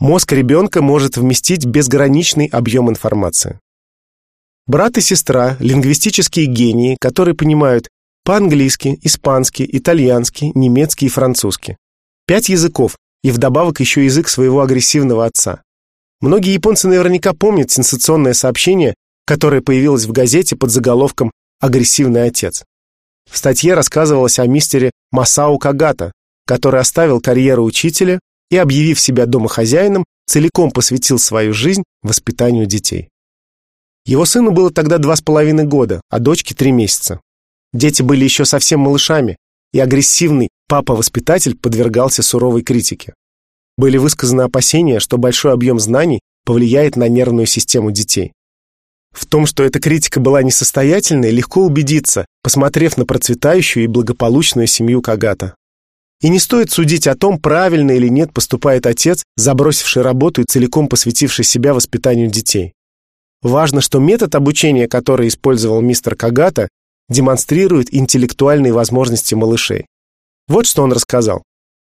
Мозг ребенка может вместить безграничный объем информации. Брат и сестра – лингвистические гении, которые понимают по-английски, испански, итальянски, немецкий и французский. Пять языков, и вдобавок еще язык своего агрессивного отца. Многие японцы наверняка помнят сенсационное сообщение, которое появилось в газете под заголовком «Агрессивный отец». В статье рассказывалось о мистере Масао Кагата, который оставил карьеру учителя и, объявив себя домохозяином, целиком посвятил свою жизнь воспитанию детей. Его сыну было тогда два с половиной года, а дочке три месяца. Дети были еще совсем малышами, и агрессивный папа-воспитатель подвергался суровой критике. Были высказаны опасения, что большой объем знаний повлияет на нервную систему детей. В том, что эта критика была несостоятельной, легко убедиться, посмотрев на процветающую и благополучную семью Кагата. И не стоит судить о том, правильно или нет поступает отец, забросивший работу и целиком посвятивший себя воспитанию детей. Важно, что метод обучения, который использовал мистер Кагата, демонстрирует интеллектуальные возможности малышей. Вот что он рассказал.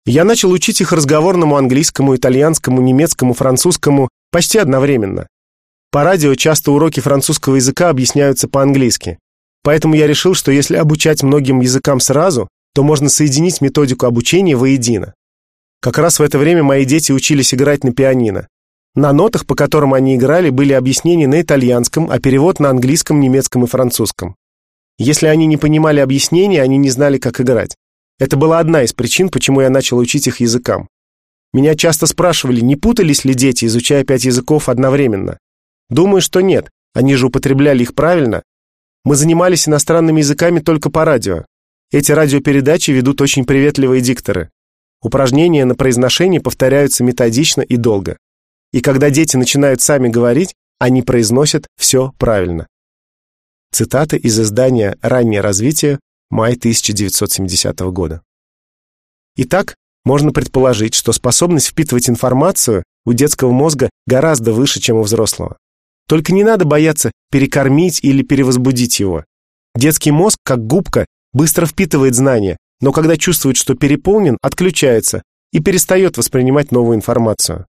Я начал учить их разговорному английскому, итальянскому, немецкому, французскому почти одновременно. По радио часто уроки французского языка объясняются по-английски. Поэтому я решил, что если обучать многим языкам сразу, то можно соединить методику обучения воедино. Как раз в это время мои дети учились играть на пианино. На нотах, по которым они играли, были объяснения на итальянском, а перевод на английском, немецком и французском. Если они не понимали объяснения, они не знали, как играть. Это была одна из причин, почему я начал учить их языкам. Меня часто спрашивали, не путались ли дети, изучая пять языков одновременно. Думаю, что нет. Они же употребляли их правильно. Мы занимались иностранными языками только по радио. Эти радиопередачи ведут очень приветливые дикторы. Упражнения на произношение повторяются методично и долго. И когда дети начинают сами говорить, они произносят все правильно. Цитата из издания «Раннее развитие», май 1970 года. Итак, можно предположить, что способность впитывать информацию у детского мозга гораздо выше, чем у взрослого. Только не надо бояться перекормить или перевозбудить его. Детский мозг, как губка, быстро впитывает знания, но когда чувствует, что переполнен, отключается и перестает воспринимать новую информацию.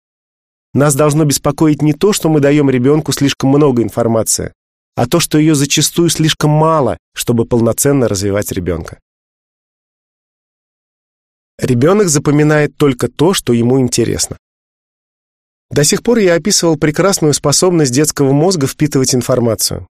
Нас должно беспокоить не то, что мы даем ребенку слишком много информации, а то, что ее зачастую слишком мало, чтобы полноценно развивать ребенка. Ребенок запоминает только то, что ему интересно. До сих пор я описывал прекрасную способность детского мозга впитывать информацию.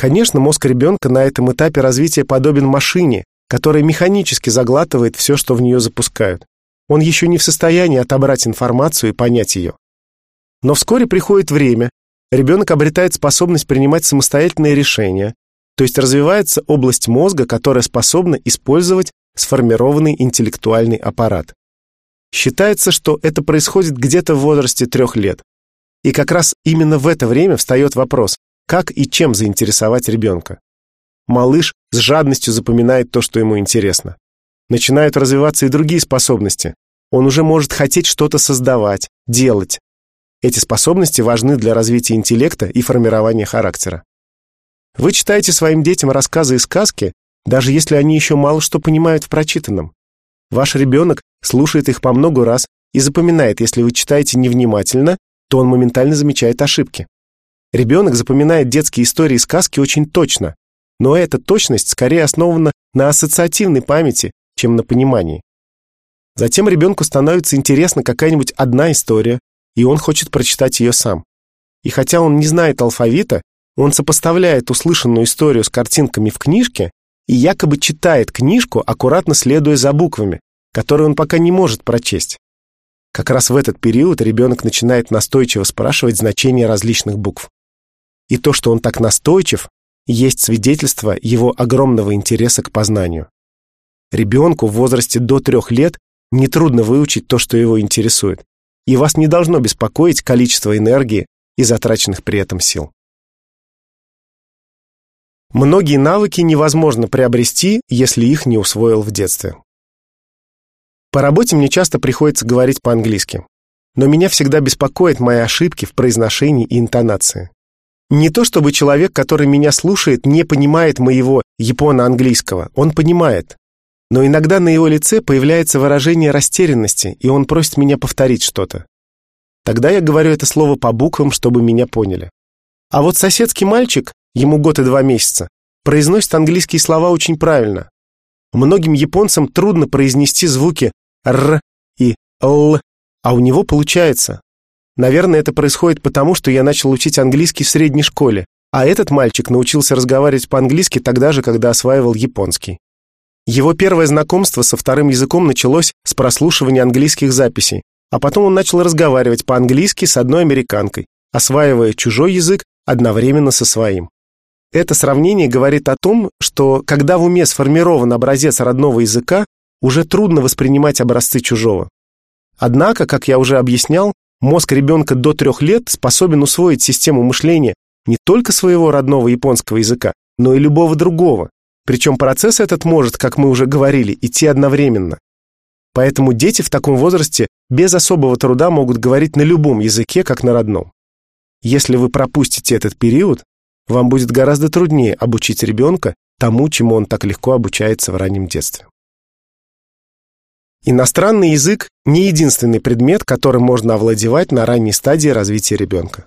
Конечно, мозг ребенка на этом этапе развития подобен машине, которая механически заглатывает все, что в нее запускают. Он еще не в состоянии отобрать информацию и понять ее. Но вскоре приходит время, ребенок обретает способность принимать самостоятельные решения, то есть развивается область мозга, которая способна использовать сформированный интеллектуальный аппарат. Считается, что это происходит где-то в возрасте трех лет. И как раз именно в это время встает вопрос, как и чем заинтересовать ребенка. Малыш с жадностью запоминает то, что ему интересно. Начинают развиваться и другие способности. Он уже может хотеть что-то создавать, делать. Эти способности важны для развития интеллекта и формирования характера. Вы читаете своим детям рассказы и сказки, даже если они еще мало что понимают в прочитанном. Ваш ребенок слушает их по много раз и запоминает, если вы читаете невнимательно, то он моментально замечает ошибки. Ребенок запоминает детские истории и сказки очень точно, но эта точность скорее основана на ассоциативной памяти, чем на понимании. Затем ребенку становится интересна какая-нибудь одна история, и он хочет прочитать ее сам. И хотя он не знает алфавита, он сопоставляет услышанную историю с картинками в книжке и якобы читает книжку, аккуратно следуя за буквами, которые он пока не может прочесть. Как раз в этот период ребенок начинает настойчиво спрашивать значения различных букв. И то, что он так настойчив, есть свидетельство его огромного интереса к познанию. Ребенку в возрасте до трех лет нетрудно выучить то, что его интересует, и вас не должно беспокоить количество энергии и затраченных при этом сил. Многие навыки невозможно приобрести, если их не усвоил в детстве. По работе мне часто приходится говорить по-английски, но меня всегда беспокоят мои ошибки в произношении и интонации. Не то чтобы человек, который меня слушает, не понимает моего японо-английского, он понимает. Но иногда на его лице появляется выражение растерянности, и он просит меня повторить что-то. Тогда я говорю это слово по буквам, чтобы меня поняли. А вот соседский мальчик, ему год и два месяца, произносит английские слова очень правильно. Многим японцам трудно произнести звуки «р» и «л», а у него получается. Наверное, это происходит потому, что я начал учить английский в средней школе, а этот мальчик научился разговаривать по-английски тогда же, когда осваивал японский. Его первое знакомство со вторым языком началось с прослушивания английских записей, а потом он начал разговаривать по-английски с одной американкой, осваивая чужой язык одновременно со своим. Это сравнение говорит о том, что когда в уме сформирован образец родного языка, уже трудно воспринимать образцы чужого. Однако, как я уже объяснял, мозг ребенка до трех лет способен усвоить систему мышления не только своего родного японского языка, но и любого другого. Причем процесс этот может, как мы уже говорили, идти одновременно. Поэтому дети в таком возрасте без особого труда могут говорить на любом языке, как на родном. Если вы пропустите этот период, вам будет гораздо труднее обучить ребенка тому, чему он так легко обучается в раннем детстве. Иностранный язык – не единственный предмет, которым можно овладевать на ранней стадии развития ребенка.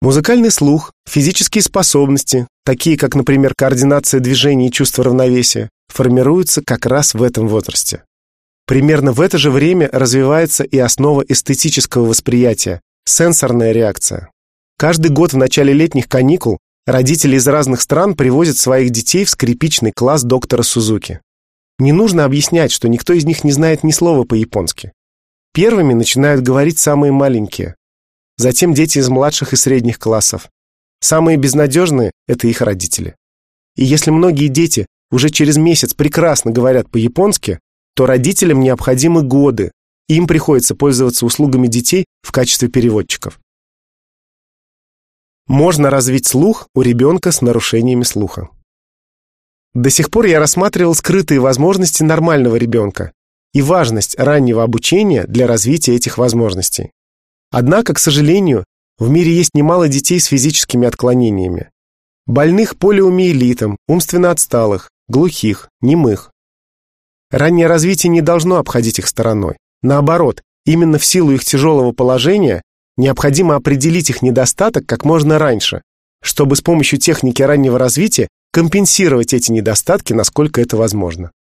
Музыкальный слух, физические способности, такие как, например, координация движений и чувство равновесия, формируются как раз в этом возрасте. Примерно в это же время развивается и основа эстетического восприятия – сенсорная реакция. Каждый год в начале летних каникул родители из разных стран привозят своих детей в скрипичный класс доктора Сузуки. Не нужно объяснять, что никто из них не знает ни слова по-японски. Первыми начинают говорить самые маленькие. Затем дети из младших и средних классов. Самые безнадежные – это их родители. И если многие дети уже через месяц прекрасно говорят по-японски, то родителям необходимы годы, и им приходится пользоваться услугами детей в качестве переводчиков. Можно развить слух у ребенка с нарушениями слуха. До сих пор я рассматривал скрытые возможности нормального ребенка и важность раннего обучения для развития этих возможностей. Однако, к сожалению, в мире есть немало детей с физическими отклонениями. Больных полиомиелитом, умственно отсталых, глухих, немых. Раннее развитие не должно обходить их стороной. Наоборот, именно в силу их тяжелого положения Необходимо определить их недостаток как можно раньше, чтобы с помощью техники раннего развития компенсировать эти недостатки, насколько это возможно.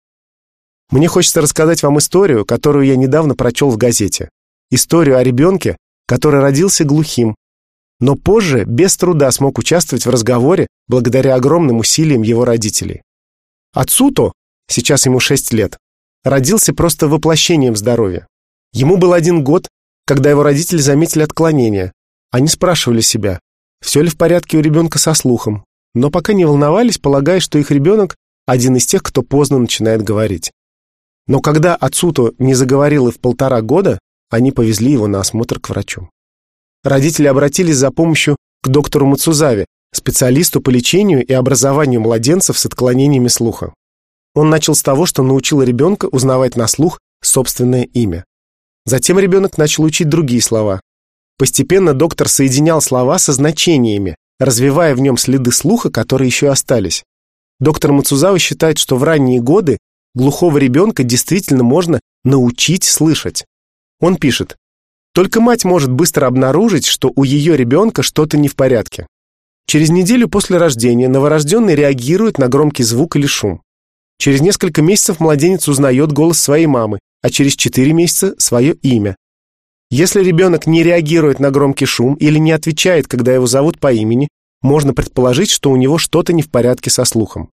Мне хочется рассказать вам историю, которую я недавно прочел в газете. Историю о ребенке, который родился глухим, но позже без труда смог участвовать в разговоре благодаря огромным усилиям его родителей. Отцу-то, сейчас ему 6 лет, родился просто воплощением здоровья. Ему был один год, когда его родители заметили отклонение. Они спрашивали себя, все ли в порядке у ребенка со слухом, но пока не волновались, полагая, что их ребенок один из тех, кто поздно начинает говорить. Но когда Ацуто не заговорил и в полтора года, они повезли его на осмотр к врачу. Родители обратились за помощью к доктору Мацузаве, специалисту по лечению и образованию младенцев с отклонениями слуха. Он начал с того, что научил ребенка узнавать на слух собственное имя. Затем ребенок начал учить другие слова. Постепенно доктор соединял слова со значениями, развивая в нем следы слуха, которые еще остались. Доктор Мацузава считает, что в ранние годы глухого ребенка действительно можно научить слышать. Он пишет, только мать может быстро обнаружить, что у ее ребенка что-то не в порядке. Через неделю после рождения новорожденный реагирует на громкий звук или шум. Через несколько месяцев младенец узнает голос своей мамы а через 4 месяца свое имя. Если ребенок не реагирует на громкий шум или не отвечает, когда его зовут по имени, можно предположить, что у него что-то не в порядке со слухом.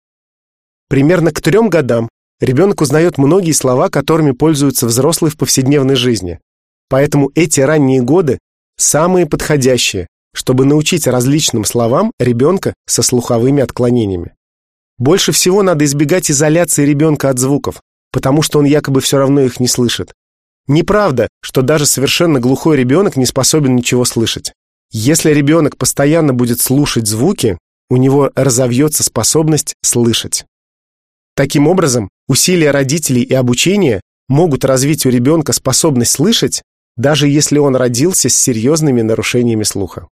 Примерно к трем годам ребенок узнает многие слова, которыми пользуются взрослые в повседневной жизни. Поэтому эти ранние годы самые подходящие, чтобы научить различным словам ребенка со слуховыми отклонениями. Больше всего надо избегать изоляции ребенка от звуков, потому что он якобы все равно их не слышит. Неправда, что даже совершенно глухой ребенок не способен ничего слышать. Если ребенок постоянно будет слушать звуки, у него разовьется способность слышать. Таким образом, усилия родителей и обучение могут развить у ребенка способность слышать, даже если он родился с серьезными нарушениями слуха.